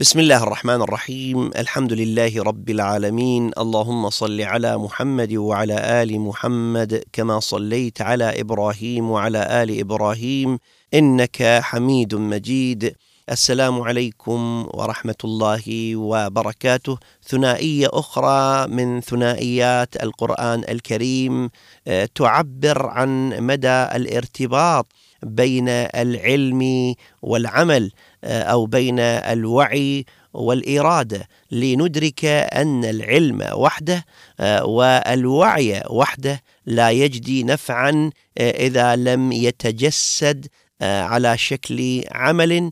بسم الله الرحمن الرحيم الحمد لله رب العالمين اللهم صل على محمد وعلى ال محمد كما صليت على إبراهيم وعلى ال إبراهيم انك حميد مجيد السلام عليكم ورحمه الله وبركاته ثنائيه أخرى من ثنائيات القران الكريم تعبر عن مدى الارتباط بين العلم والعمل أو بين الوعي والإرادة لندرك أن العلم وحده والوعي وحده لا يجدي نفعا إذا لم يتجسد على شكل عمل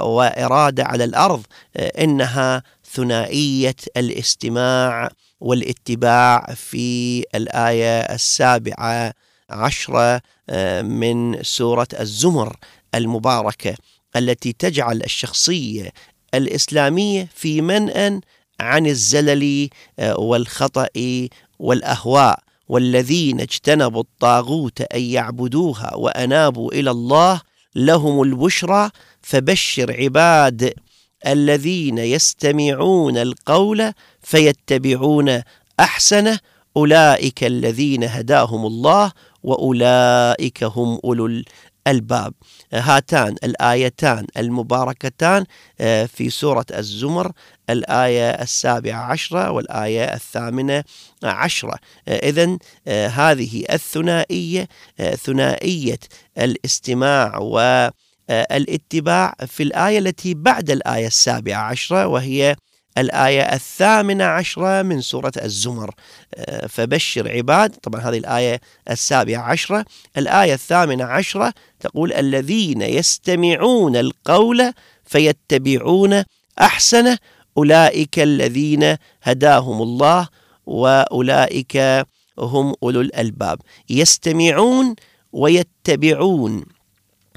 وإرادة على الأرض إنها ثنائية الاستماع والاتباع في الآية السابعة عشرة من سورة الزمر المباركة. التي تجعل الشخصية الإسلامية في منأ عن الزلل والخطأ والأهواء والذين اجتنبوا الطاغوت أن يعبدوها وأنابوا إلى الله لهم البشرى. فبشر عباد الذين يستمعون القول فيتبعون أحسنه. أولئك الذين هداهم الله وأولئك هم أولو الباب. هاتان الآيتان المباركتان في سورة الزمر الآية السابعة عشرة والآية الثامنة عشرة. إذا هذه الثنائية ثنائية الاستماع والاتباع في الآية التي بعد الآية السابعة عشرة وهي الآية الثامنة عشرة من سورة الزمر. فبشر عباد طبعا هذه الآية السابعة عشرة. الآية الثامنة عشرة تقول الذين يستمعون القول فيتبعون أحسنه أولئك الذين هداهم الله وأولئك هم أولو الألباب. يستمعون ويتبعون.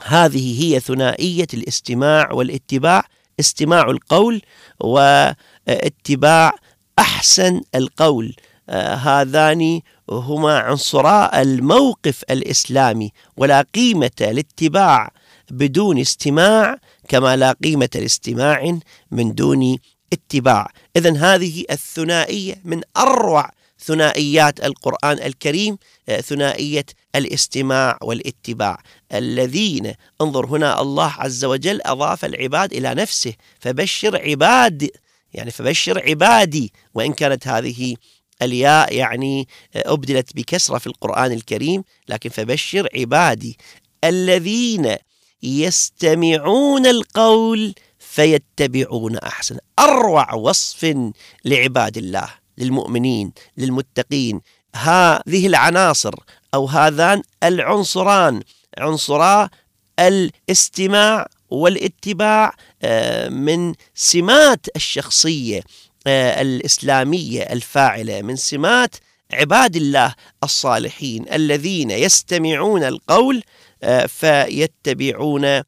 هذه هي ثنائية الاستماع والاتباع. استماع القول واتباع أحسن القول. هذان هما عنصرا الموقف الإسلامي ولا قيمة لاتباع بدون استماع كما لا قيمة لاستماع من دون اتباع. اذا هذه الثنائية من أروع ثنائيات القرآن الكريم ثنائية الاستماع والاتباع. الذين انظر هنا الله عز وجل أضاف العباد إلى نفسه فبشر عباد يعني فبشر عبادي. وإن كانت هذه الياء يعني أبدلت بكسرة في القرآن الكريم لكن فبشر عبادي. الذين يستمعون القول فيتبعون أحسن. أروع وصف لعباد الله. للمؤمنين للمتقين. هذه العناصر أو هذان العنصران عنصرا الاستماع والاتباع من سمات الشخصية الإسلامية الفاعلة من سمات عباد الله الصالحين الذين يستمعون القول فيتبعون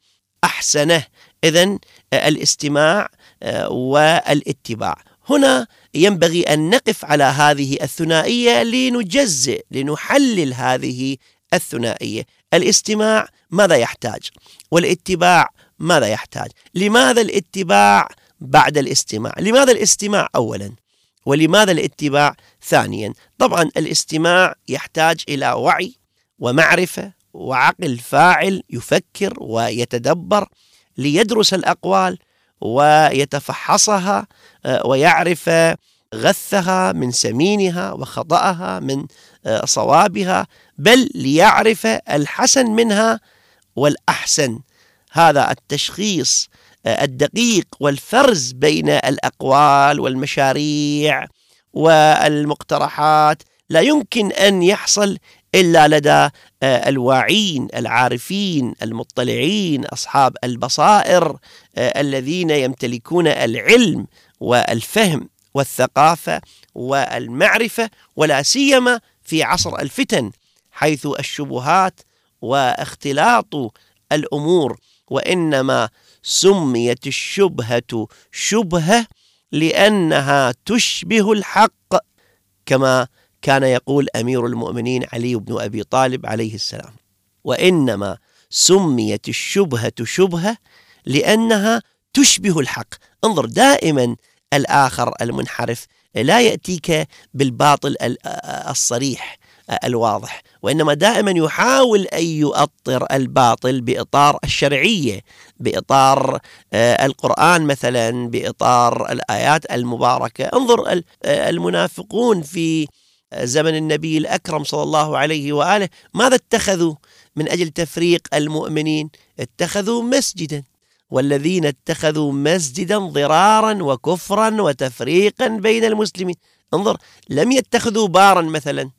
أحسنه. اذا الاستماع آه، والاتباع. هنا ينبغي أن نقف على هذه الثنائية لنجزئ لنحلل هذه الثنائية. الاستماع ماذا يحتاج؟ والاتباع ماذا يحتاج؟ لماذا الاتباع بعد الاستماع؟ لماذا الاستماع أولا؟ ولماذا الاتباع ثانيا؟ طبعا الاستماع يحتاج إلى وعي ومعرفة وعقل فاعل يفكر ويتدبر ليدرس الأقوال ويتفحصها آه، ويعرف غثها من سمينها وخطأها من آه، صوابها بل ليعرف الحسن منها والأحسن. هذا التشخيص آه، الدقيق والفرز بين الأقوال والمشاريع والمقترحات. لا يمكن أن يحصل إلا لدى آه، الواعين العارفين المطلعين أصحاب البصائر آه، الذين يمتلكون العلم والفهم والثقافة والمعرفة ولا سيما في عصر الفتن حيث الشبهات واختلاط الأمور وإنما سميت الشبهة شبهة لأنها تشبه الحق كما كان يقول أمير المؤمنين علي بن أبي طالب عليه السلام وإنما سميت الشبهة شبهة لأنها تشبه الحق. انظر دائما الآخر المنحرف لا يأتيك بالباطل الصريح الواضح وإنما دائما يحاول أن يؤطر الباطل بإطار الشرعية بإطار القرآن مثلا بإطار الآيات المباركة. انظر المنافقون في زمن النبي الأكرم صلى الله عليه وآله ماذا اتخذوا من أجل تفريق المؤمنين؟ اتخذوا مسجدا. والذين اتخذوا مسجدا ضرارا وكفرا وتفريقا بين المسلمين. انظر لم يتخذوا بارا مثلا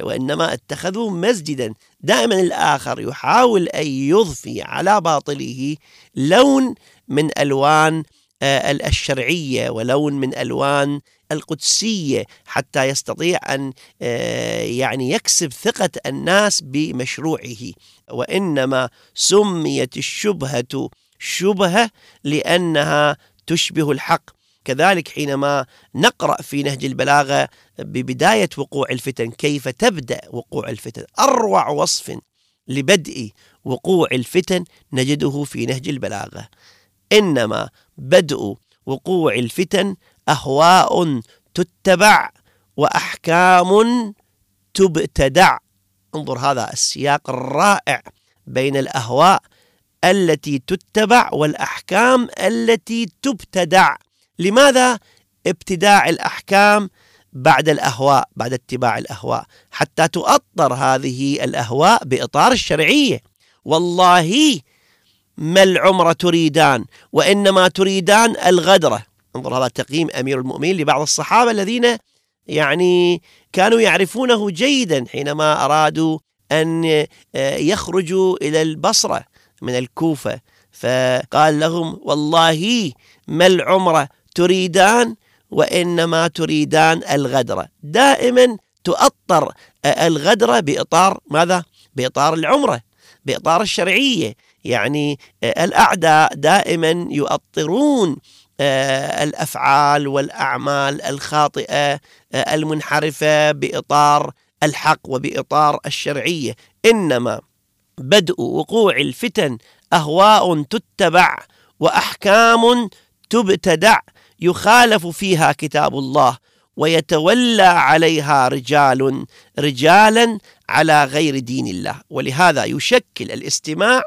وإنما اتخذوا مسجدا. دائما الآخر يحاول أن يضفي على باطله لون من ألوان آه، الشرعية ولون من ألوان القدسية حتى يستطيع أن آه، يعني يكسب ثقة الناس بمشروعه. وإنما سميت الشبهة شبهة لأنها تشبه الحق. كذلك حينما نقرأ في نهج البلاغة ببداية وقوع الفتن كيف تبدأ وقوع الفتن؟ أروع وصف لبدء وقوع الفتن نجده في نهج البلاغة. إنما بدء وقوع الفتن أهواء تتبع وأحكام تبتدع. انظر هذا السياق الرائع بين الأهواء التي تتبع والأحكام التي تبتدع. لماذا ابتداع الأحكام بعد الأهواء بعد اتباع الأهواء؟ حتى تؤطر هذه الأهواء بإطار الشرعية. والله ما العمر تريدان وإنما تريدان الغدرة. انظر هذا تقييم أمير المؤمنين لبعض الصحابة الذين يعني كانوا يعرفونه جيدا حينما أرادوا أن يخرجوا إلى البصرة من الكوفة. فقال لهم والله ما العمر تريدان وإنما تريدان الغدرة دائما تؤطر الغدرة بإطار ماذا؟ بإطار العمرة بإطار الشرعية. يعني الأعداء دائما يؤطرون الأفعال والأعمال الخاطئة المنحرفة بإطار الحق وبإطار الشرعية. إنما بدء وقوع الفتن أهواء تتبع وأحكام تبتدع يخالف فيها كتاب الله ويتولى عليها رجال رجالا على غير دين الله. ولهذا يشكل الاستماع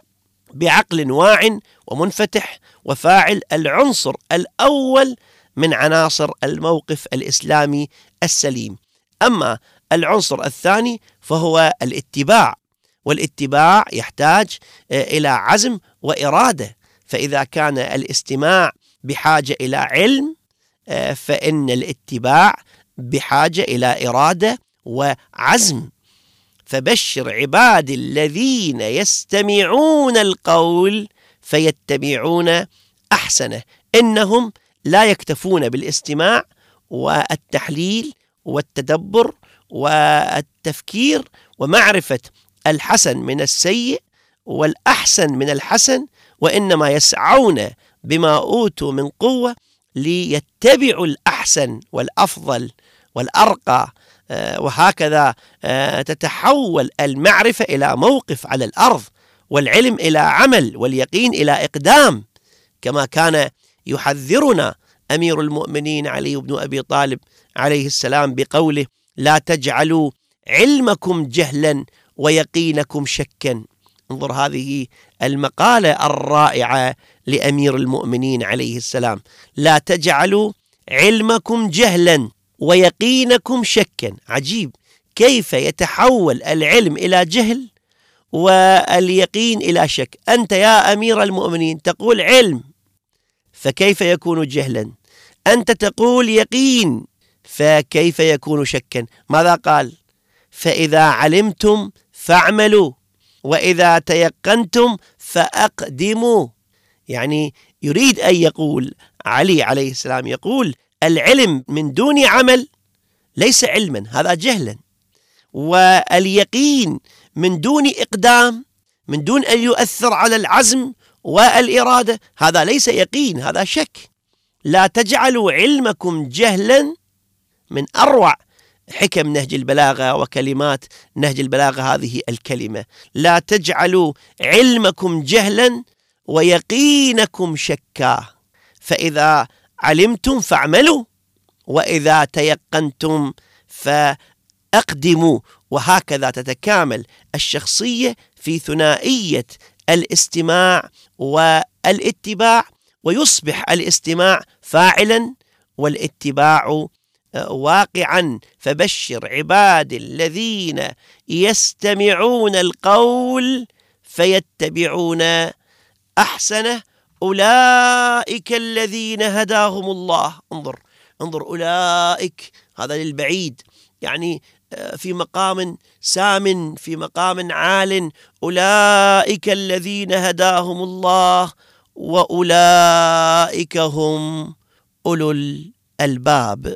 بعقل واع ومنفتح وفاعل العنصر الأول من عناصر الموقف الإسلامي السليم. أما العنصر الثاني فهو الاتباع والاتباع يحتاج آه، إلى عزم وإرادة. فإذا كان الاستماع بحاجة إلى علم آه، فإن الاتباع بحاجة إلى إرادة وعزم. فبشر عباد الذين يستمعون القول فيتبعون أحسنه. إنهم لا يكتفون بالاستماع والتحليل والتدبر والتفكير ومعرفة الحسن من السيء والأحسن من الحسن وإنما يسعون بما أوتوا من قوة ليتبعوا الأحسن والأفضل والأرقى وهكذا آه، تتحول المعرفة إلى موقف على الأرض والعلم إلى عمل واليقين إلى إقدام كما كان يحذرنا أمير المؤمنين علي بن أبي طالب عليه السلام بقوله لا تجعلوا علمكم جهلا ويقينكم شكا انظر هذه المقالة الرائعة لأمير المؤمنين عليه السلام. لا تجعلوا علمكم جهلا ويقينكم شكا. عجيب. كيف يتحول العلم إلى جهل واليقين إلى شك؟ أنت يا أمير المؤمنين تقول علم فكيف يكون جهلا؟ أنت تقول يقين فكيف يكون شكا؟ ماذا قال؟ فإذا علمتم فاعملوا وإذا تيقنتم فأقدموا. يعني يريد أن يقول علي عليه السلام يقول العلم من دون عمل ليس علما هذا جهلا. واليقين من دون إقدام من دون أن يؤثر على العزم والإرادة هذا ليس يقين هذا شك. لا تجعلوا علمكم جهلا من أروع حكم نهج البلاغة وكلمات نهج البلاغة هذه الكلمة. لا تجعلوا علمكم جهلا ويقينكم شكا. فإذا علمتم فاعملوا وإذا تيقنتم فأقدموا. وهكذا تتكامل الشخصية في ثنائية الاستماع والاتباع ويصبح الاستماع فاعلا والاتباع واقعا. فبشر عباد الذين يستمعون القول فيتبعون أحسنه أولئك الذين هداهم الله. انظر انظر أولئك هذا للبعيد. يعني آه، في مقام سام في مقام عال. أولئك الذين هداهم الله وأولئك هم أولو الألباب.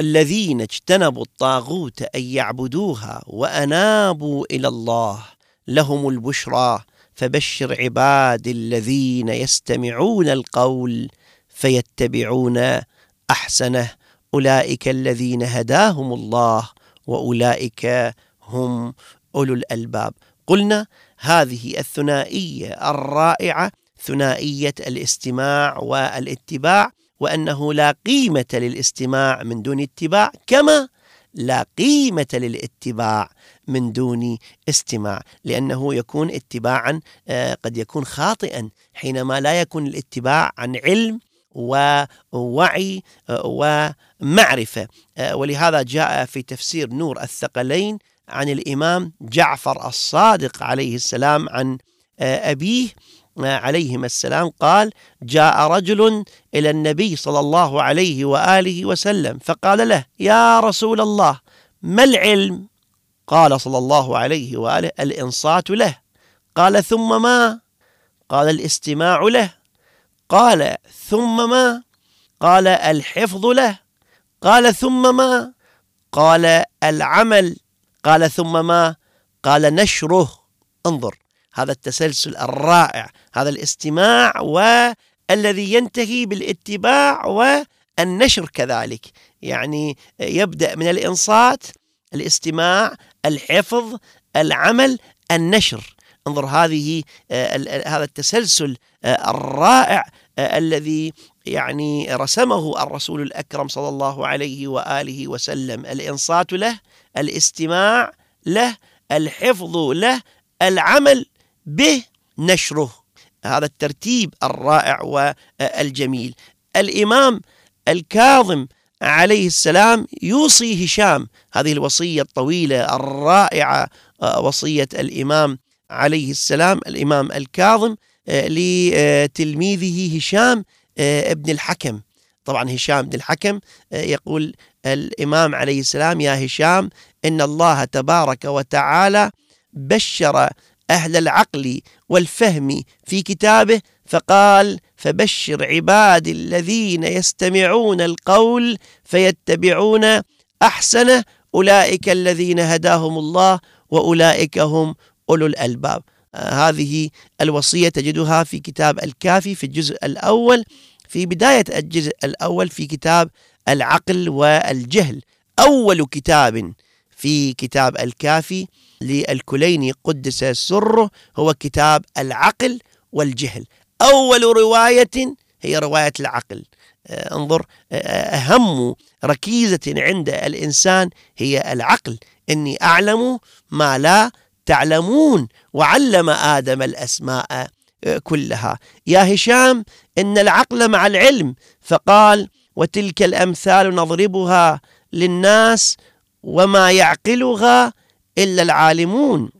والذين اجتنبوا الطاغوت أن يعبدوها وأنابوا إلى الله لهم البشرى فبشر عباد الذين يستمعون القول فيتبعون أحسنه. أولئك الذين هداهم الله وأولئك هم أولو الألباب. قلنا هذه الثنائية الرائعة ثنائية الاستماع والاتباع وأنه لا قيمة للاستماع من دون اتباع كما لا قيمة للاتباع من دون استماع لأنه يكون اتباعا آه، قد يكون خاطئا حينما لا يكون الاتباع عن علم ووعي آه، ومعرفة آه، ولهذا جاء في تفسير نور الثقلين عن الإمام جعفر الصادق عليه السلام عن أبيه عليهما السلام قال جاء رجل إلى النبي صلى الله عليه وآله وسلم فقال له يا رسول الله ما العلم؟ قال صلى الله عليه وآله الإنصات له. قال ثم ما؟ قال الاستماع له. قال ثم ما؟ قال الحفظ له. قال ثم ما؟ قال العمل. قال ثم ما؟ قال نشره. انظر. هذا التسلسل الرائع هذا الاستماع والذي ينتهي بالاتباع والنشر كذلك. يعني يبدأ من الإنصات الاستماع الحفظ العمل النشر. انظر هذه هذا التسلسل الرائع الذي يعني رسمه الرسول الأكرم صلى الله عليه وآله وسلم. الإنصات له الاستماع له الحفظ له العمل به نشره. هذا الترتيب الرائع والجميل. الإمام الكاظم عليه السلام يوصي هشام هذه الوصية الطويلة الرائعة آه، وصية الإمام عليه السلام الإمام الكاظم آه، لتلميذه هشام آه، ابن الحكم. طبعا هشام بن الحكم يقول الإمام عليه السلام يا هشام إن الله تبارك وتعالى بشر أهل العقل والفهم في كتابه فقال فبشر عبادي الذين يستمعون القول فيتبعون أحسنه أولئك الذين هداهم الله وأولئك هم أولو الألباب. آه هذه الوصية تجدها في كتاب الكافي في الجزء الأول في بداية الجزء الأول في كتاب العقل والجهل. أول كتاب في كتاب الكافي للكليني قدس سره هو كتاب العقل والجهل. أول رواية هي رواية العقل. آه، انظر آه، أهم ركيزة عند الإنسان هي العقل. إني أعلم ما لا تعلمون وعلم آدم الأسماء آه، كلها. يا هشام إن العقل مع العلم. فقال وتلك الأمثال نضربها للناس وما يعقلها إلا العالمون.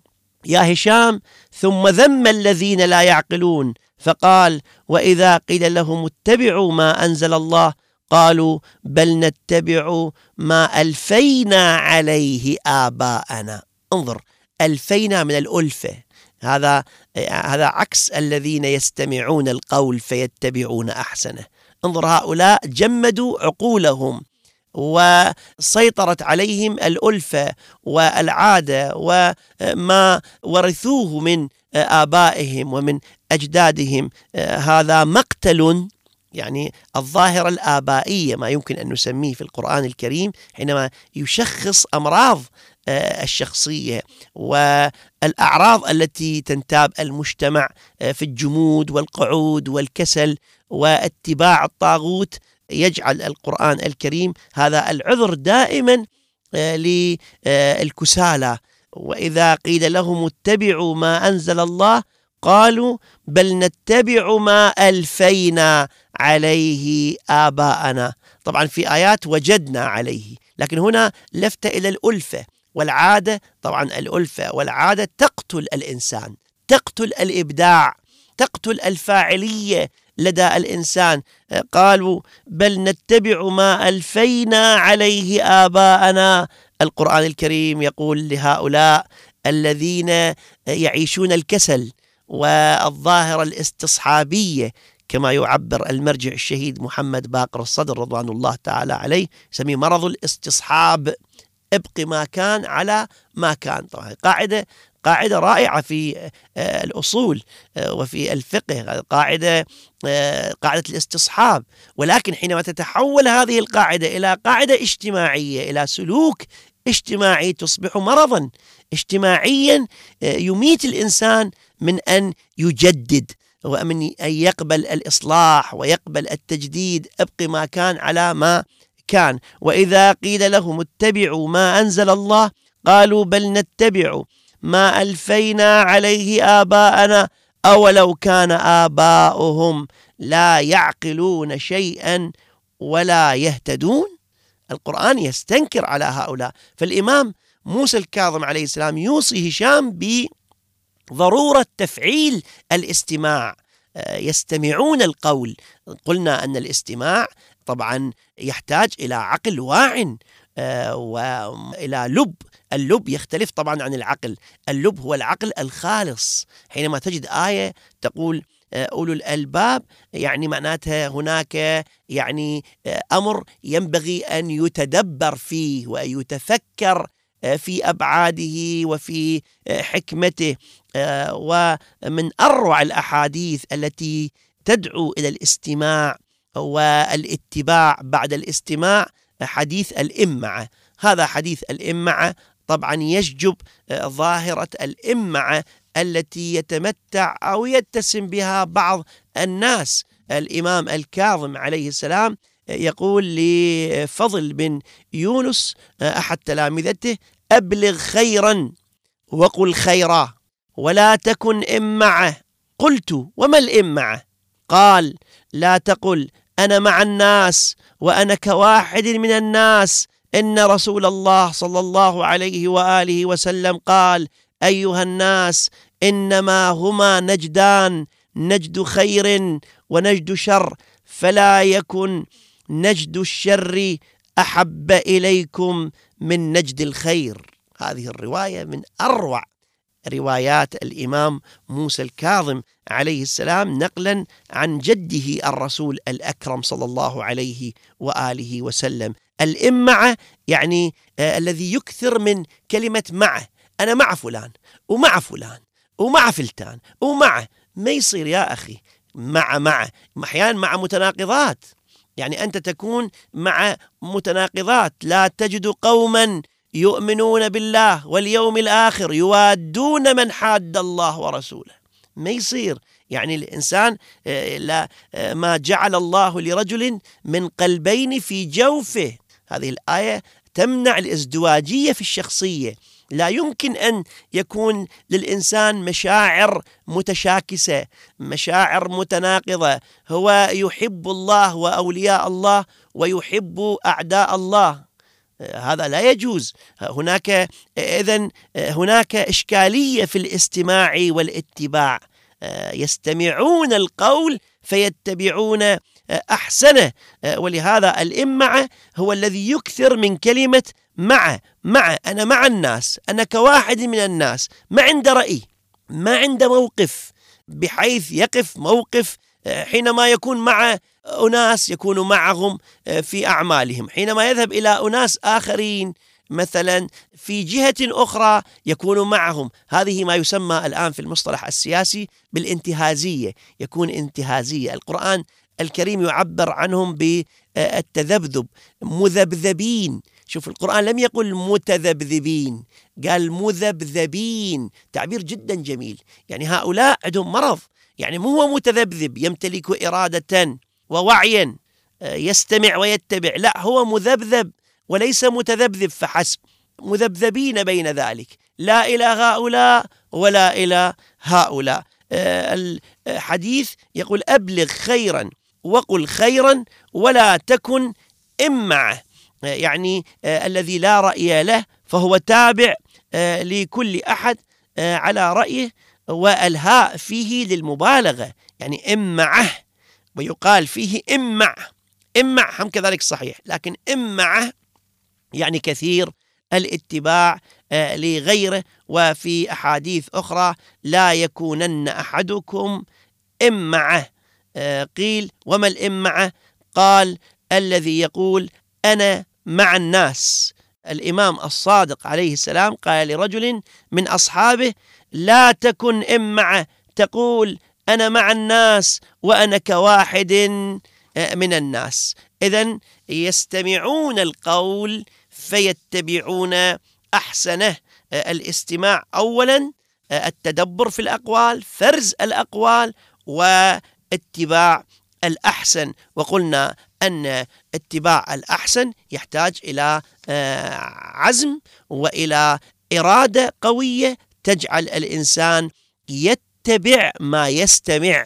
يا هشام ثم ذم الذين لا يعقلون. فقال وإذا قيل لهم اتبعوا ما أنزل الله قالوا بل نتبع ما ألفينا عليه آباءنا. انظر ألفينا من الألفة. هذا هذا عكس الذين يستمعون القول فيتبعون أحسنه. انظر هؤلاء جمدوا عقولهم. وسيطرت عليهم الألفة والعادة وما ورثوه من آبائهم ومن أجدادهم. هذا مقتل يعني الظاهرة الآبائية ما يمكن أن نسميه في القرآن الكريم حينما يشخص أمراض الشخصية والأعراض التي تنتاب المجتمع في الجمود والقعود والكسل واتباع الطاغوت. يجعل القرآن الكريم هذا العذر دائما آه، للكسالى وإذا قيل لهم اتبعوا ما أنزل الله قالوا بل نتبع ما ألفينا عليه آباءنا. طبعا في آيات وجدنا عليه لكن هنا لفت إلى الألفة والعادة. طبعا الألفة والعادة تقتل الإنسان تقتل الإبداع تقتل الفاعلية لدى الإنسان. قالوا بل نتبع ما ألفينا عليه آباءنا. القرآن الكريم يقول لهؤلاء الذين يعيشون الكسل والظاهرة الاستصحابية كما يعبر المرجع الشهيد محمد باقر الصدر رضوان الله تعالى عليه يسميه مرض الاستصحاب. ابق ما كان على ما كان. طبعا قاعدة قاعدة رائعة في آه، الأصول آه، وفي الفقه قاعدة آه، قاعدة الاستصحاب. ولكن حينما تتحول هذه القاعدة إلى قاعدة اجتماعية إلى سلوك اجتماعي تصبح مرضا. اجتماعيا يميت الإنسان من أن يجدد ومن أن يقبل الإصلاح ويقبل التجديد ابق ما كان على ما كان. وإذا قيل لهم اتبعوا ما أنزل الله قالوا بل نتبع. ما ألفينا عليه آباءنا أولو كان آباؤهم لا يعقلون شيئا ولا يهتدون. القرآن يستنكر على هؤلاء. فالإمام موسى الكاظم عليه السلام يوصي هشام بضرورة تفعيل الاستماع. آه، يستمعون القول. قلنا أن الاستماع طبعا يحتاج إلى عقل واع. آه، وإلى لب. اللب يختلف طبعا عن العقل. اللب هو العقل الخالص. حينما تجد آية تقول آه، أولو الألباب يعني معناتها هناك يعني آه، أمر ينبغي أن يتدبر فيه ويتفكر آه، في أبعاده وفي حكمته. ومن أروع الأحاديث التي تدعو إلى الاستماع والاتباع بعد الاستماع حديث الإمعة. هذا حديث الإمعة طبعا يشجب آه، ظاهرة الإمعة التي يتمتع أو يتسم بها بعض الناس. الإمام الكاظم عليه السلام آه، يقول لفضل بن يونس آه، أحد تلامذته أبلغ خيرا وقل خيرا ولا تكن إمعة. قلت وما الإمعة؟ قال لا تقل أنا مع الناس وأنا كواحد من الناس. إن رسول الله صلى الله عليه وآله وسلم قال أيها الناس إنما هما نجدان نجد خير ونجد شر فلا يكن نجد الشر أحب إليكم من نجد الخير. هذه الرواية من أروع روايات الإمام موسى الكاظم عليه السلام نقلا عن جده الرسول الأكرم صلى الله عليه وآله وسلم. الإمعة يعني آه الذي يكثر من كلمة معه أنا مع فلان ومع فلان ومع فلتان ومع. ما يصير يا أخي؟ مع مع. أحيانا مع متناقضات. يعني أنت تكون مع متناقضات. لا تجد قوما يؤمنون بالله واليوم الآخر يوادون من حاد الله ورسوله. ما يصير؟ يعني الإنسان آه، لا آه، ما جعل الله لرجل من قلبين في جوفه. هذه الآية تمنع الازدواجية في الشخصية. لا يمكن أن يكون للإنسان مشاعر متشاكسة مشاعر متناقضة. هو يحب الله وأولياء الله ويحب أعداء الله. هذا لا يجوز. هناك إذا هناك إشكالية في الاستماع والاتباع. يستمعون القول فيتبعون أحسنه. ولهذا الإمعة هو الذي يكثر من كلمة مع. مع. أنا مع الناس. أنا كواحد من الناس. ما عنده رأي. ما عنده موقف. بحيث يقف موقف حينما يكون مع أناس يكون معهم في أعمالهم. حينما يذهب إلى أناس آخرين مثلا في جهة أخرى يكون معهم. هذه ما يسمى الآن في المصطلح السياسي بالانتهازية. يكون انتهازية. القرآن الكريم يعبر عنهم بالتذبذب. مذبذبين. شوف القرآن لم يقل متذبذبين قال مذبذبين. تعبير جدا جميل. يعني هؤلاء عندهم مرض. يعني مو هو متذبذب يمتلك إرادة ووعيا آه، يستمع ويتبع. لا هو مذبذب وليس متذبذب فحسب. مذبذبين بين ذلك. لا إلى هؤلاء ولا إلى هؤلاء. آه، الحديث يقول أبلغ خيرا وقل خيرا ولا تكن إمعة. يعني آه، الذي لا رأي له فهو تابع آه، لكل أحد آه، على رأيه والهاء فيه للمبالغة. يعني إمعه ويقال فيه إمع. إمع هم كذلك صحيح لكن إمعه يعني كثير الاتباع لغيره. وفي أحاديث أخرى لا يكونن أحدكم إمعه قيل وما الإمعة قال الذي يقول أنا مع الناس. الإمام الصادق عليه السلام قال لرجل من أصحابه لا تكن إمعة تقول أنا مع الناس وأنا كواحد آه، من الناس. إذا يستمعون القول فيتبعون أحسنه. آه، الاستماع أولا آه، التدبر في الأقوال فرز الأقوال واتباع الأحسن وقلنا أن اتباع الأحسن يحتاج إلى آه، عزم وإلى إرادة قوية تجعل الإنسان يتبع ما يستمع.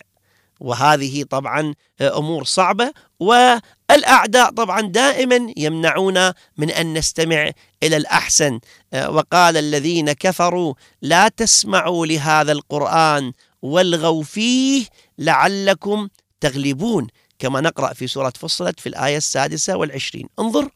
وهذه طبعا آه، أمور صعبة والأعداء طبعا دائما يمنعونا من أن نستمع إلى الأحسن. آه، وقال الذين كفروا لا تسمعوا لهذا القرآن والغوا فيه لعلكم تغلبون كما نقرأ في سورة فصلت في الآية السادسة والعشرين. انظر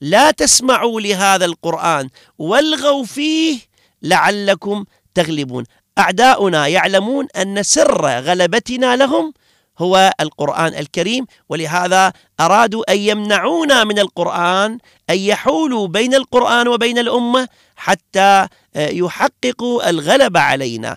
لا تسمعوا لهذا القرآن والغوا فيه لعلكم تغلبون. أعداؤنا يعلمون أن سر غلبتنا لهم هو القرآن الكريم ولهذا أرادوا أن يمنعونا من القرآن أن يحولوا بين القرآن وبين الأمة حتى يحققوا الغلبة علينا.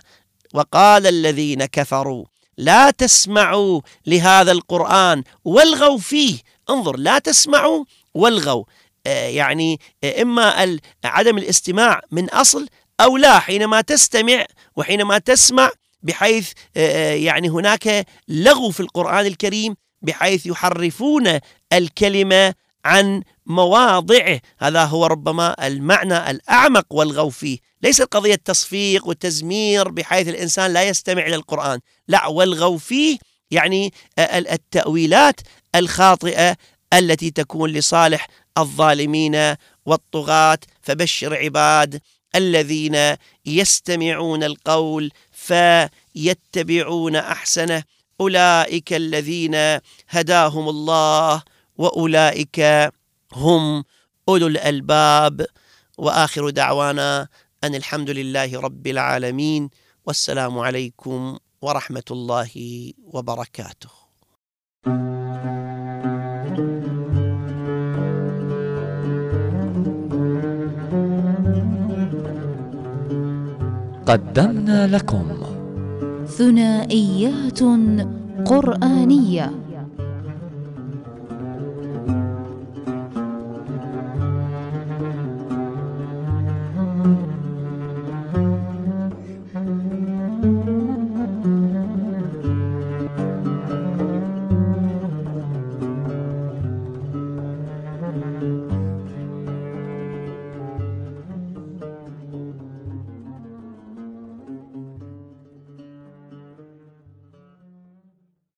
وقال الذين كفروا لا تسمعوا لهذا القرآن والغوا فيه. انظر لا تسمعوا والغوا. آه، يعني آه، إما عدم الاستماع من أصل أو لا. حينما تستمع وحينما تسمع بحيث آه، يعني هناك لغو في القرآن الكريم بحيث يحرفون الكلمة عن مواضعه. هذا هو ربما المعنى الأعمق والغو فيه. ليست قضية تصفيق وتزمير بحيث الإنسان لا يستمع إلى القرآن. لا والغو فيه يعني التأويلات الخاطئة التي تكون لصالح الظالمين والطغاة. فبشر عباد الذين يستمعون القول فيتبعون أحسنه. أولئك الذين هداهم الله وأولئك هم أولو الألباب. وآخر دعوانا أن الحمد لله رب العالمين. والسلام عليكم ورحمة الله وبركاته. قدمنا لكم ثنائيات قرآنية.